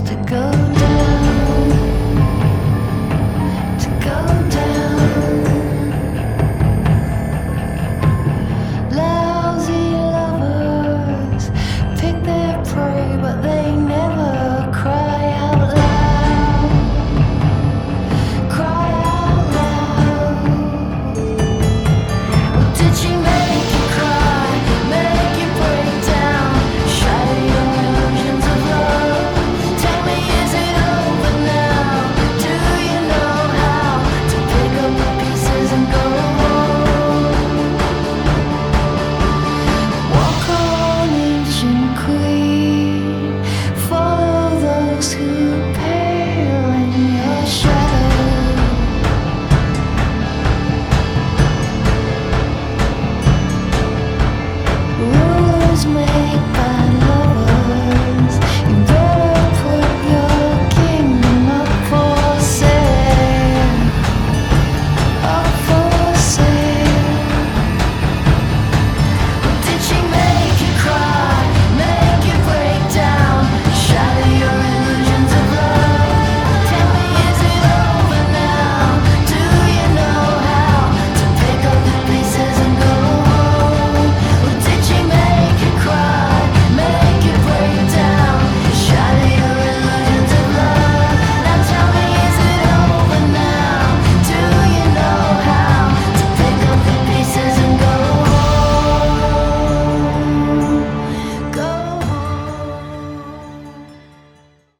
to go